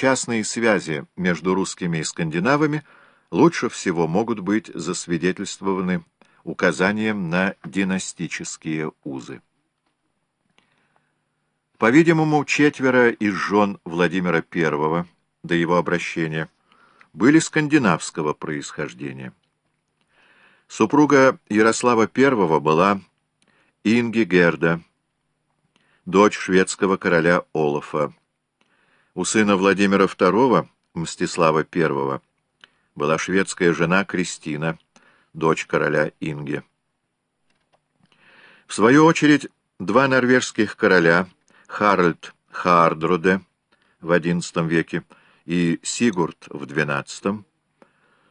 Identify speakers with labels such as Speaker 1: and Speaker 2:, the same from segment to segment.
Speaker 1: частные связи между русскими и скандинавами лучше всего могут быть засвидетельствованы указанием на династические узы. По-видимому, четверо из жен Владимира I до его обращения были скандинавского происхождения. Супруга Ярослава I была Инги Герда, дочь шведского короля Олафа. У сына Владимира II, Мстислава I, была шведская жена Кристина, дочь короля Инги. В свою очередь, два норвежских короля, Харальд Хардруде в XI веке и Сигурд в XII,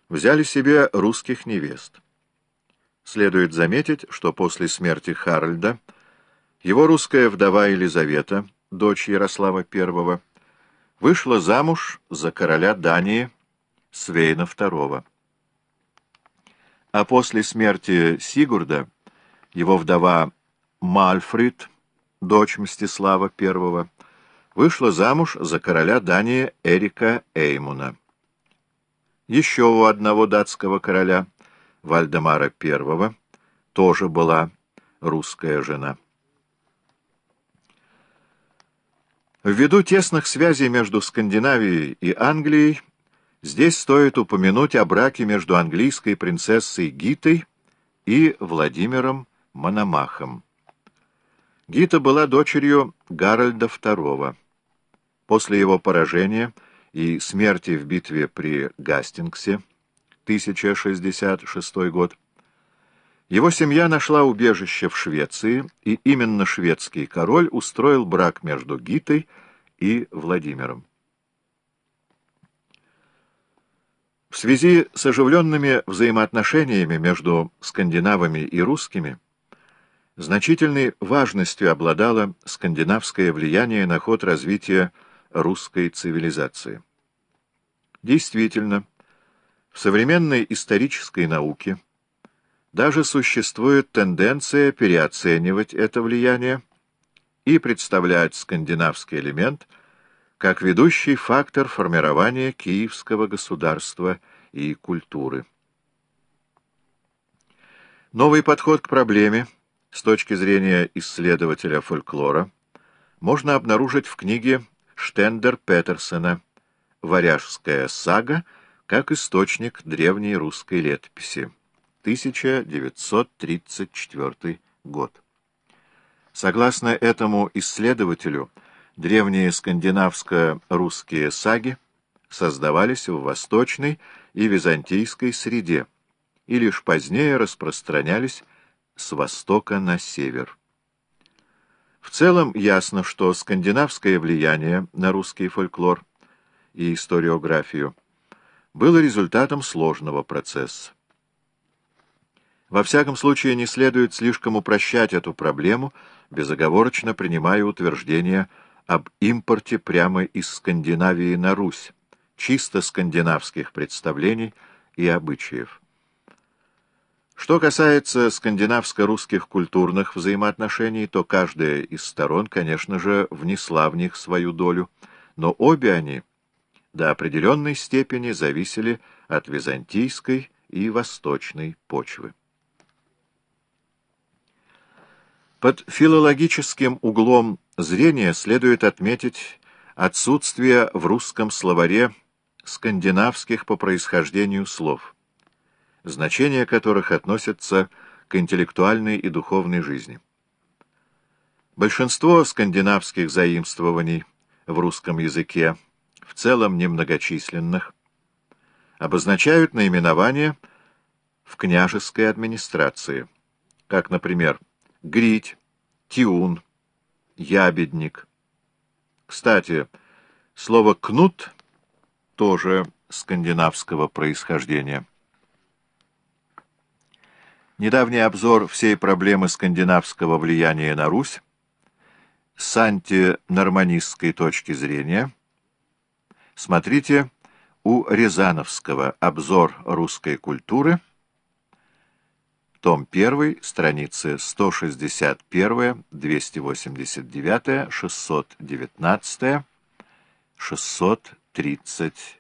Speaker 1: взяли себе русских невест. Следует заметить, что после смерти Харальда его русская вдова Елизавета, дочь Ярослава I, вышла замуж за короля Дании Свейна II. А после смерти Сигурда его вдова Мальфрид, дочь Мстислава I, вышла замуж за короля Дании Эрика Эймуна. Еще у одного датского короля – Вальдемара I тоже была русская жена. Ввиду тесных связей между Скандинавией и Англией, здесь стоит упомянуть о браке между английской принцессой Гитой и Владимиром Мономахом. Гита была дочерью Гарольда II. После его поражения и смерти в битве при Гастингсе 1066 год, его семья нашла убежище в Швеции, и именно шведский король устроил брак между Гитой и Владимиром. В связи с оживленными взаимоотношениями между скандинавами и русскими значительной важностью обладало скандинавское влияние на ход развития русской цивилизации. Действительно, в современной исторической науке даже существует тенденция переоценивать это влияние и представлять скандинавский элемент как ведущий фактор формирования киевского государства и культуры. Новый подход к проблеме с точки зрения исследователя фольклора можно обнаружить в книге Штендер Петерсена «Варяжская сага» как источник древней русской летописи. 1934 год. Согласно этому исследователю, древние скандинавско-русские саги создавались в восточной и византийской среде и лишь позднее распространялись с востока на север. В целом ясно, что скандинавское влияние на русский фольклор и историографию – было результатом сложного процесса. Во всяком случае, не следует слишком упрощать эту проблему, безоговорочно принимая утверждение об импорте прямо из Скандинавии на Русь, чисто скандинавских представлений и обычаев. Что касается скандинавско-русских культурных взаимоотношений, то каждая из сторон, конечно же, внесла в них свою долю, но обе они до определенной степени зависели от византийской и восточной почвы. Под филологическим углом зрения следует отметить отсутствие в русском словаре скандинавских по происхождению слов, значение которых относится к интеллектуальной и духовной жизни. Большинство скандинавских заимствований в русском языке в целом немногочисленных, обозначают наименования в княжеской администрации, как, например, Грить, Тиун, Ябедник. Кстати, слово «кнут» тоже скандинавского происхождения. Недавний обзор всей проблемы скандинавского влияния на Русь с антинорманистской точки зрения – Смотрите у Рязановского «Обзор русской культуры», том 1, страницы 161, 289, 619, 630. тридцать